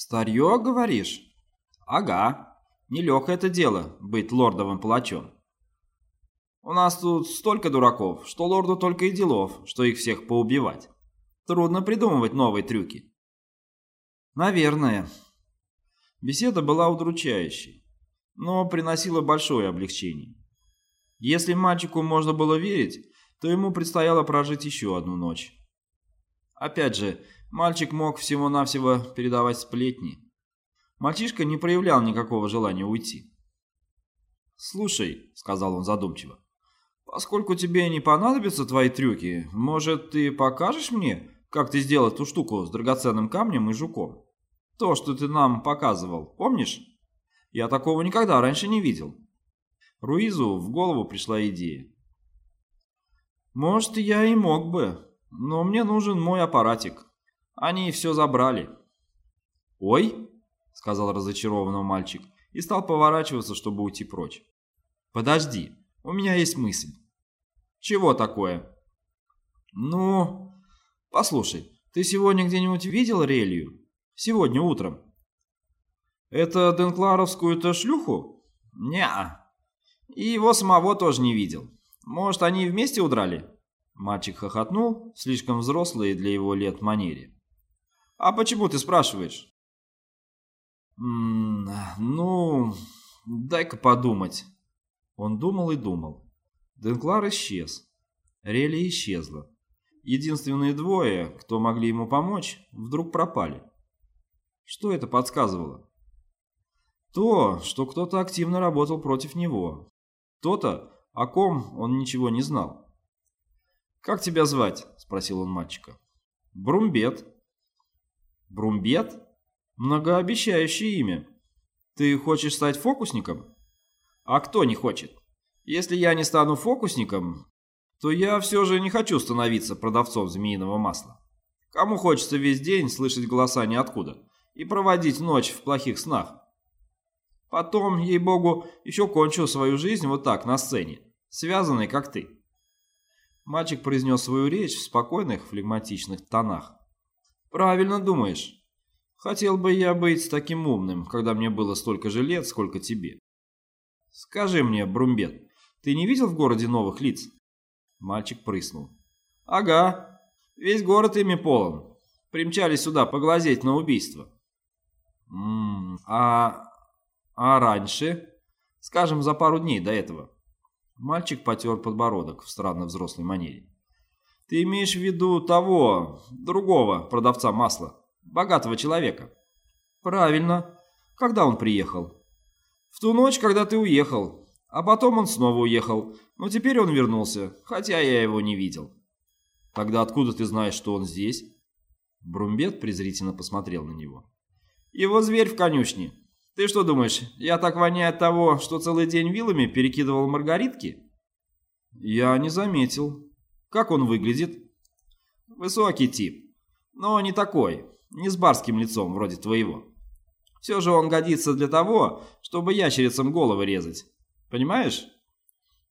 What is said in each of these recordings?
«Старье, говоришь?» «Ага. Нелегкое это дело — быть лордовым палачом. У нас тут столько дураков, что лорду только и делов, что их всех поубивать. Трудно придумывать новые трюки». «Наверное». Беседа была удручающей, но приносила большое облегчение. Если мальчику можно было верить, то ему предстояло прожить еще одну ночь. Опять же, мальчик мог всего-навсего передавать сплетни. Мальчишка не проявлял никакого желания уйти. «Слушай», — сказал он задумчиво, — «поскольку тебе не понадобятся твои трюки, может, ты покажешь мне, как ты сделал эту штуку с драгоценным камнем и жуком? То, что ты нам показывал, помнишь? Я такого никогда раньше не видел». Руизу в голову пришла идея. «Может, я и мог бы, но мне нужен мой аппаратик. Они все забрали». «Ой», — сказал разочарованный мальчик и стал поворачиваться, чтобы уйти прочь. «Подожди, у меня есть мысль». «Чего такое?» «Ну, послушай, ты сегодня где-нибудь видел Релию? Сегодня утром?» «Это Денкларовскую-то шлюху?» «Не-а. И его самого тоже не видел. Может, они вместе удрали?» Мальчик хохотнул, слишком взрослый для его лет манере. «А почему ты спрашиваешь?» «М -м, «Ну, дай-ка подумать». Он думал и думал. Денклар исчез. Рели исчезла. Единственные двое, кто могли ему помочь, вдруг пропали. Что это подсказывало? То, что кто-то активно работал против него. Кто-то, о ком он ничего не знал. «Как тебя звать?» – спросил он мальчика. «Брумбет». «Брумбет? Многообещающее имя. Ты хочешь стать фокусником?» «А кто не хочет? Если я не стану фокусником, то я все же не хочу становиться продавцом змеиного масла. Кому хочется весь день слышать голоса ниоткуда и проводить ночь в плохих снах? Потом, ей-богу, еще кончу свою жизнь вот так, на сцене, связанный, как ты. Мальчик произнес свою речь в спокойных, флегматичных тонах. «Правильно думаешь. Хотел бы я быть таким умным, когда мне было столько же лет, сколько тебе. Скажи мне, Брумбет, ты не видел в городе новых лиц?» Мальчик прыснул. «Ага, весь город ими полон. Примчались сюда поглазеть на убийство». «М а... а раньше? Скажем, за пару дней до этого». Мальчик потер подбородок в странно взрослой манере. «Ты имеешь в виду того, другого продавца масла, богатого человека?» «Правильно. Когда он приехал?» «В ту ночь, когда ты уехал. А потом он снова уехал. Но теперь он вернулся, хотя я его не видел». «Тогда откуда ты знаешь, что он здесь?» Брумбет презрительно посмотрел на него. «Его зверь в конюшне. Ты что думаешь, я так воняю от того, что целый день вилами перекидывал маргаритки? Я не заметил. Как он выглядит? Высокий тип. Но не такой, не с барским лицом вроде твоего. Все же он годится для того, чтобы ящерицам головы резать. Понимаешь?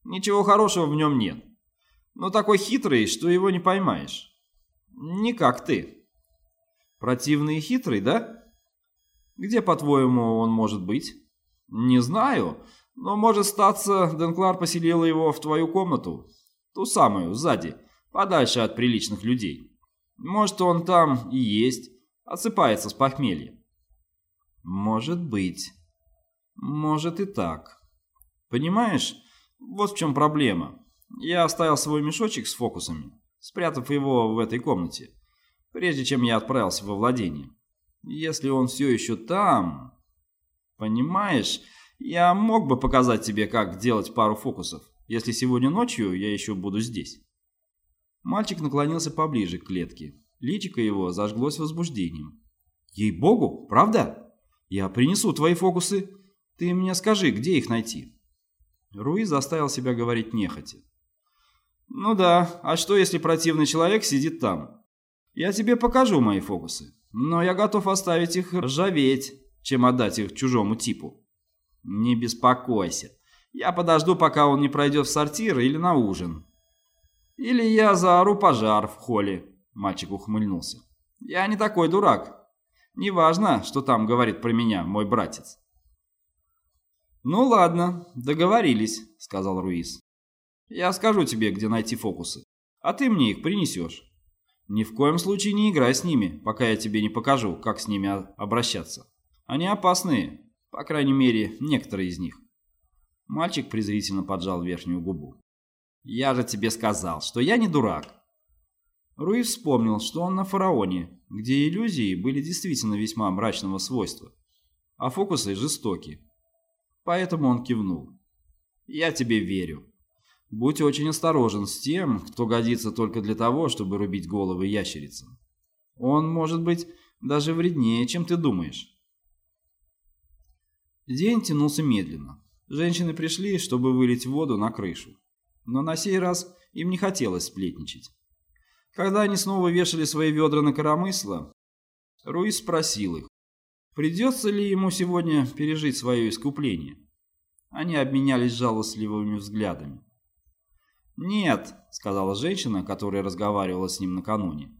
Ничего хорошего в нем нет. Но такой хитрый, что его не поймаешь. Не как ты. Противный и хитрый, да? Где, по-твоему, он может быть? Не знаю, но может статься, Денклар поселила его в твою комнату. Ту самую, сзади, подальше от приличных людей. Может, он там и есть, отсыпается с похмелья. Может быть. Может и так. Понимаешь, вот в чем проблема. Я оставил свой мешочек с фокусами, спрятав его в этой комнате, прежде чем я отправился во владение. Если он все еще там... Понимаешь, я мог бы показать тебе, как делать пару фокусов, если сегодня ночью я еще буду здесь. Мальчик наклонился поближе к клетке. Личико его зажглось возбуждением. «Ей-богу, правда? Я принесу твои фокусы. Ты мне скажи, где их найти?» Руи заставил себя говорить нехотя. «Ну да, а что, если противный человек сидит там? Я тебе покажу мои фокусы но я готов оставить их ржаветь, чем отдать их чужому типу. Не беспокойся, я подожду, пока он не пройдет в сортир или на ужин. Или я заору пожар в холле, мальчик ухмыльнулся. Я не такой дурак. Неважно, что там говорит про меня мой братец. «Ну ладно, договорились», — сказал Руис. «Я скажу тебе, где найти фокусы, а ты мне их принесешь. Ни в коем случае не играй с ними, пока я тебе не покажу, как с ними обращаться. Они опасные, по крайней мере, некоторые из них». Мальчик презрительно поджал верхнюю губу. «Я же тебе сказал, что я не дурак». Руис вспомнил, что он на фараоне, где иллюзии были действительно весьма мрачного свойства, а фокусы жестоки. Поэтому он кивнул. «Я тебе верю. Будь очень осторожен с тем, кто годится только для того, чтобы рубить головы ящерицам. Он может быть даже вреднее, чем ты думаешь». День тянулся медленно. Женщины пришли, чтобы вылить воду на крышу. Но на сей раз им не хотелось сплетничать. Когда они снова вешали свои ведра на коромысло, Руис спросил их, Придется ли ему сегодня пережить свое искупление? Они обменялись жалостливыми взглядами. «Нет», — сказала женщина, которая разговаривала с ним накануне.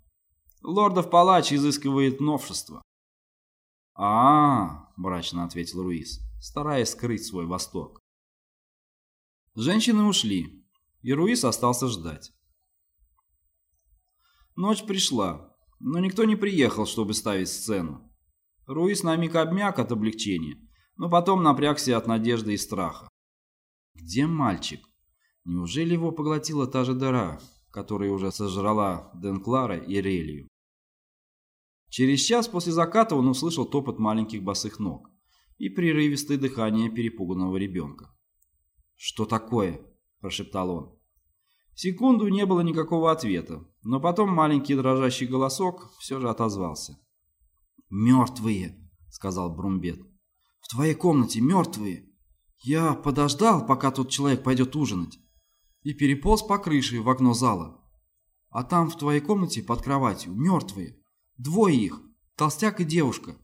«Лордов палач изыскивает новшество». «А-а-а», — мрачно ответил Руис, стараясь скрыть свой восторг. Женщины ушли, и Руис остался ждать. Ночь пришла, но никто не приехал, чтобы ставить сцену. Руис на миг обмяк от облегчения, но потом напрягся от надежды и страха. Где мальчик? Неужели его поглотила та же дыра, которая уже сожрала Денклара и Релию? Через час после заката он услышал топот маленьких босых ног и прерывистое дыхание перепуганного ребенка. «Что такое?» – прошептал он. Секунду не было никакого ответа, но потом маленький дрожащий голосок все же отозвался. «Мертвые», — сказал Брумбет. «В твоей комнате мертвые. Я подождал, пока тот человек пойдет ужинать, и переполз по крыше в окно зала. А там в твоей комнате под кроватью мертвые. Двое их, толстяк и девушка.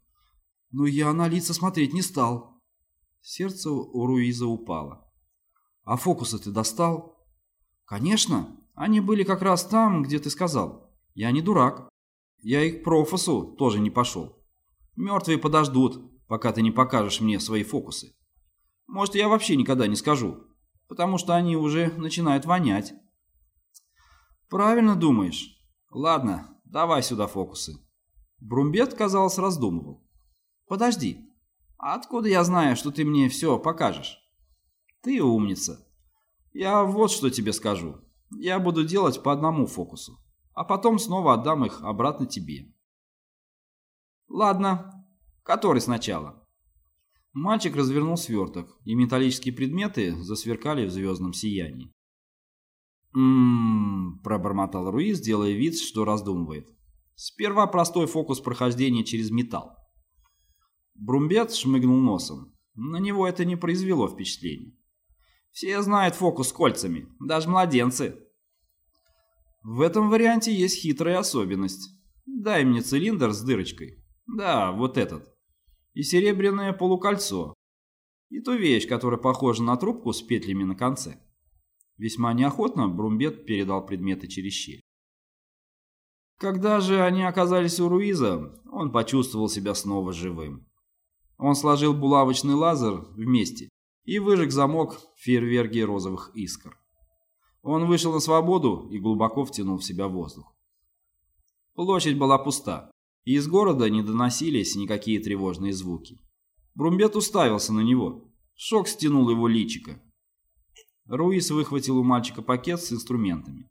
Но я на лица смотреть не стал». Сердце у Руиза упало. «А фокусы ты достал?» «Конечно, они были как раз там, где ты сказал. Я не дурак». Я и к профусу тоже не пошел. Мертвые подождут, пока ты не покажешь мне свои фокусы. Может, я вообще никогда не скажу, потому что они уже начинают вонять. Правильно думаешь. Ладно, давай сюда фокусы. Брумбет, казалось, раздумывал. Подожди, а откуда я знаю, что ты мне все покажешь? Ты умница. Я вот что тебе скажу. Я буду делать по одному фокусу а потом снова отдам их обратно тебе. Ладно, который сначала? Мальчик развернул сверток, и металлические предметы засверкали в звездном сиянии. «М-м-м», пробормотал Руиз, делая вид, что раздумывает. «Сперва простой фокус прохождения через металл». Брумбет шмыгнул носом. На него это не произвело впечатления. «Все знают фокус с кольцами, даже младенцы», в этом варианте есть хитрая особенность. Дай мне цилиндр с дырочкой. Да, вот этот. И серебряное полукольцо. И ту вещь, которая похожа на трубку с петлями на конце. Весьма неохотно Брумбет передал предметы через щель. Когда же они оказались у Руиза, он почувствовал себя снова живым. Он сложил булавочный лазер вместе и выжег замок в розовых искр. Он вышел на свободу и глубоко втянул в себя воздух. Площадь была пуста, и из города не доносились никакие тревожные звуки. Брумбет уставился на него. Шок стянул его личико. Руис выхватил у мальчика пакет с инструментами.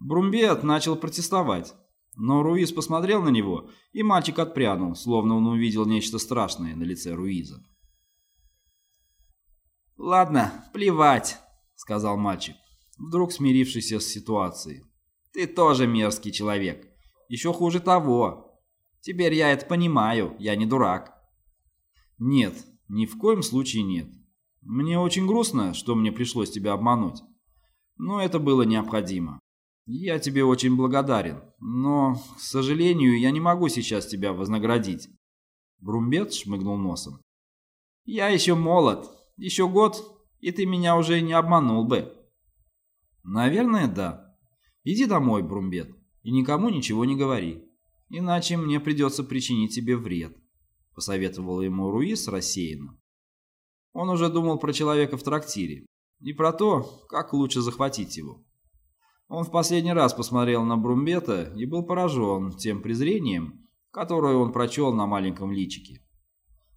Брумбет начал протестовать, но Руис посмотрел на него, и мальчик отпрянул, словно он увидел нечто страшное на лице Руиза. «Ладно, плевать», — сказал мальчик вдруг смирившийся с ситуацией. «Ты тоже мерзкий человек. Еще хуже того. Теперь я это понимаю, я не дурак». «Нет, ни в коем случае нет. Мне очень грустно, что мне пришлось тебя обмануть. Но это было необходимо. Я тебе очень благодарен, но, к сожалению, я не могу сейчас тебя вознаградить». Брумбет шмыгнул носом. «Я еще молод. Еще год, и ты меня уже не обманул бы». Наверное, да. Иди домой, Брумбет, и никому ничего не говори. иначе мне придется причинить тебе вред», — посоветовал ему Руис рассеянно. Он уже думал про человека в трактире и про то, как лучше захватить его. Он в последний раз посмотрел на Брумбета и был поражен тем презрением, которое он прочел на маленьком личике.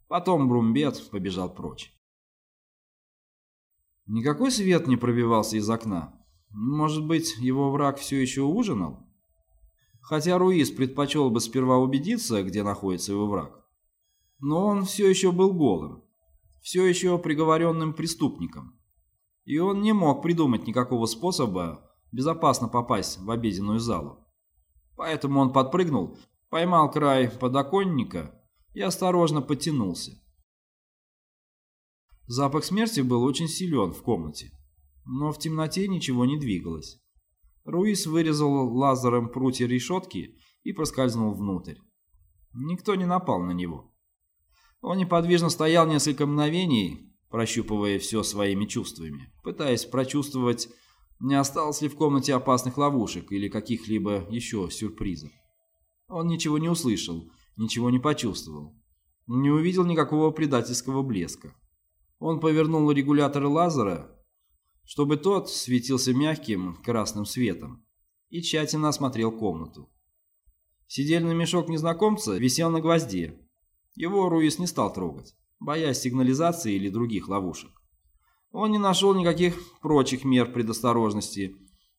Потом Брумбет побежал прочь. Никакой свет не пробивался из окна. Может быть, его враг все еще ужинал? Хотя Руис предпочел бы сперва убедиться, где находится его враг. Но он все еще был голым, все еще приговоренным преступником. И он не мог придумать никакого способа безопасно попасть в обеденную залу. Поэтому он подпрыгнул, поймал край подоконника и осторожно потянулся. Запах смерти был очень силен в комнате, но в темноте ничего не двигалось. Руис вырезал лазером прутья решетки и проскользнул внутрь. Никто не напал на него. Он неподвижно стоял несколько мгновений, прощупывая все своими чувствами, пытаясь прочувствовать, не осталось ли в комнате опасных ловушек или каких-либо еще сюрпризов. Он ничего не услышал, ничего не почувствовал, не увидел никакого предательского блеска. Он повернул регулятор лазера, чтобы тот светился мягким красным светом, и тщательно осмотрел комнату. Сидельный мешок незнакомца висел на гвозде. Его Руис не стал трогать, боясь сигнализации или других ловушек. Он не нашел никаких прочих мер предосторожности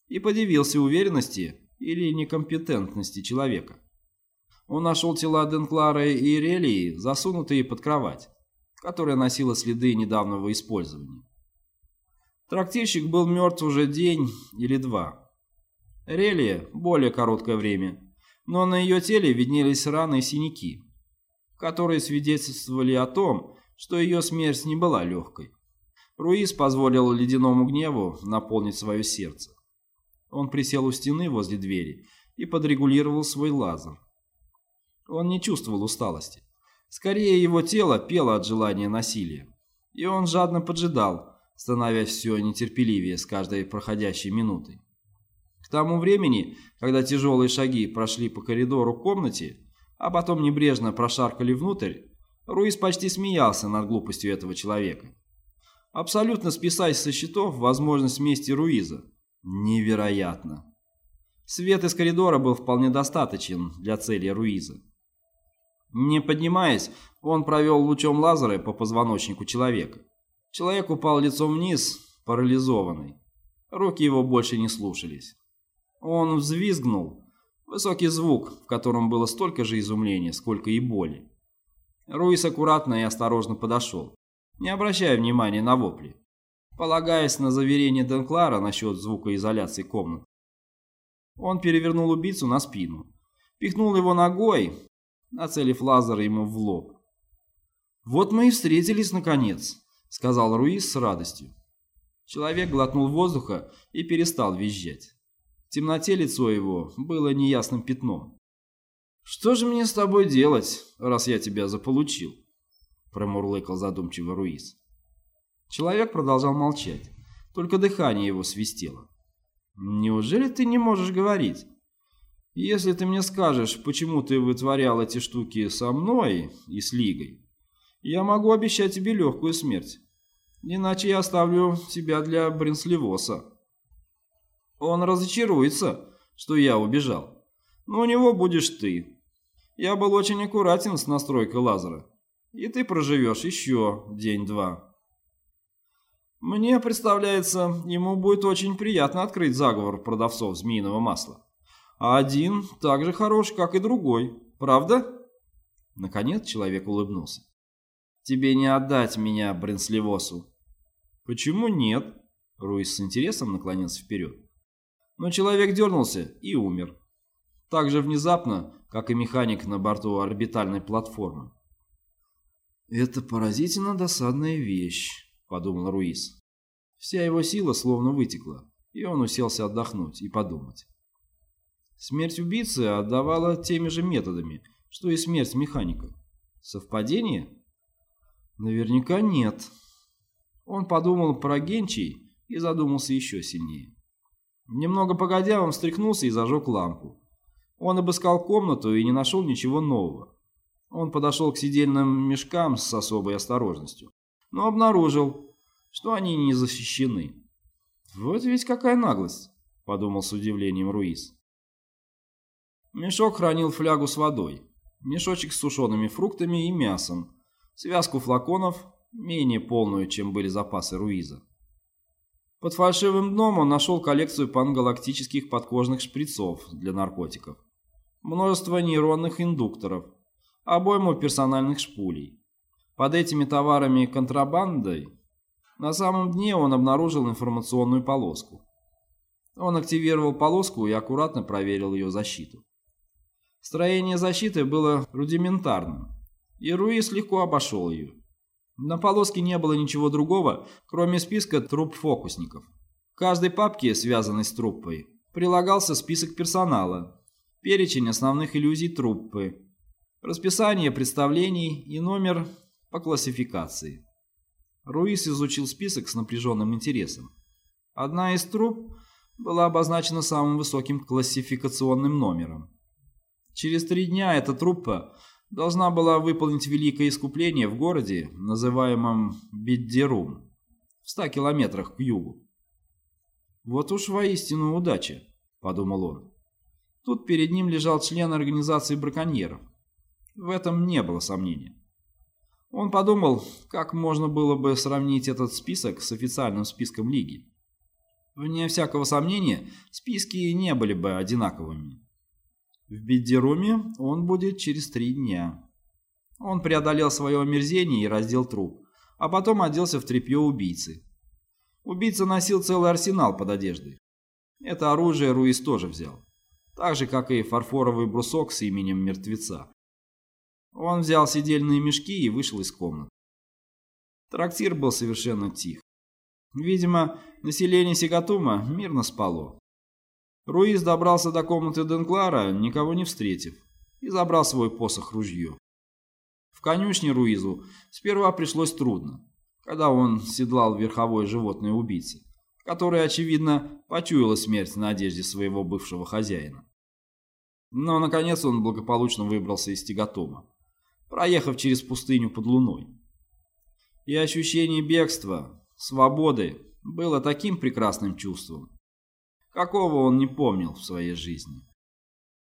и подивился уверенности или некомпетентности человека. Он нашел тела Денклара и Ирелии, засунутые под кровать которая носила следы недавнего использования. Трактирщик был мертв уже день или два. Релия – более короткое время, но на ее теле виднелись раны и синяки, которые свидетельствовали о том, что ее смерть не была легкой. Руис позволил ледяному гневу наполнить свое сердце. Он присел у стены возле двери и подрегулировал свой лазер. Он не чувствовал усталости. Скорее, его тело пело от желания насилия. И он жадно поджидал, становясь все нетерпеливее с каждой проходящей минутой. К тому времени, когда тяжелые шаги прошли по коридору комнате, а потом небрежно прошаркали внутрь, Руис почти смеялся над глупостью этого человека. Абсолютно списать со счетов возможность мести Руиза. Невероятно. Свет из коридора был вполне достаточен для цели Руиза. Не поднимаясь, он провел лучом лазера по позвоночнику человека. Человек упал лицом вниз, парализованный. Руки его больше не слушались. Он взвизгнул. Высокий звук, в котором было столько же изумления, сколько и боли. Руис аккуратно и осторожно подошел, не обращая внимания на вопли, полагаясь на заверение Денклара насчет звукоизоляции комнат. Он перевернул убийцу на спину, пихнул его ногой, нацелив лазер ему в лоб. «Вот мы и встретились, наконец», — сказал Руис с радостью. Человек глотнул воздуха и перестал визжать. В темноте лицо его было неясным пятном. «Что же мне с тобой делать, раз я тебя заполучил?» — промурлыкал задумчиво Руис. Человек продолжал молчать, только дыхание его свистело. «Неужели ты не можешь говорить?» Если ты мне скажешь, почему ты вытворял эти штуки со мной и с Лигой, я могу обещать тебе легкую смерть. Иначе я оставлю тебя для Бринсливоса. Он разочаруется, что я убежал. Но у него будешь ты. Я был очень аккуратен с настройкой лазера. И ты проживешь еще день-два. Мне представляется, ему будет очень приятно открыть заговор продавцов змеиного масла. А один так же хорош, как и другой. Правда?» Наконец человек улыбнулся. «Тебе не отдать меня Бринсливосу». «Почему нет?» Руис с интересом наклонился вперед. Но человек дернулся и умер. Так же внезапно, как и механик на борту орбитальной платформы. «Это поразительно досадная вещь», — подумал Руис. Вся его сила словно вытекла, и он уселся отдохнуть и подумать. Смерть убийцы отдавала теми же методами, что и смерть механика. Совпадение? Наверняка нет. Он подумал про Генчий и задумался еще сильнее. Немного погодя, он встряхнулся и зажег лампу. Он обыскал комнату и не нашел ничего нового. Он подошел к сидельным мешкам с особой осторожностью, но обнаружил, что они не защищены. «Вот ведь какая наглость!» — подумал с удивлением Руис. Мешок хранил флягу с водой, мешочек с сушеными фруктами и мясом, связку флаконов, менее полную, чем были запасы Руиза. Под фальшивым дном он нашел коллекцию пангалактических подкожных шприцов для наркотиков, множество нейронных индукторов, обойму персональных шпулей. Под этими товарами контрабандой на самом дне он обнаружил информационную полоску. Он активировал полоску и аккуратно проверил ее защиту. Строение защиты было рудиментарным, и Руис легко обошел ее. На полоске не было ничего другого, кроме списка труп фокусников. В каждой папке, связанной с труппой, прилагался список персонала, перечень основных иллюзий труппы, расписание представлений и номер по классификации. Руис изучил список с напряженным интересом. Одна из труп была обозначена самым высоким классификационным номером. Через три дня эта труппа должна была выполнить великое искупление в городе, называемом Биддерум, в ста километрах к югу. «Вот уж воистину удача», — подумал он. Тут перед ним лежал член организации браконьеров. В этом не было сомнения. Он подумал, как можно было бы сравнить этот список с официальным списком Лиги. Вне всякого сомнения, списки не были бы одинаковыми. В Биддеруме он будет через три дня. Он преодолел свое омерзение и раздел труп, а потом оделся в тряпье убийцы. Убийца носил целый арсенал под одеждой. Это оружие Руис тоже взял, так же, как и фарфоровый брусок с именем мертвеца. Он взял сидельные мешки и вышел из комнаты. Трактир был совершенно тих. Видимо, население Сигатума мирно спало. Руиз добрался до комнаты Денклара, никого не встретив, и забрал свой посох-ружье. В конюшне Руизу сперва пришлось трудно, когда он седлал верховое животное убийцы, которое, очевидно, почуяло смерть на одежде своего бывшего хозяина. Но, наконец, он благополучно выбрался из Тигатома, проехав через пустыню под луной. И ощущение бегства, свободы было таким прекрасным чувством, какого он не помнил в своей жизни.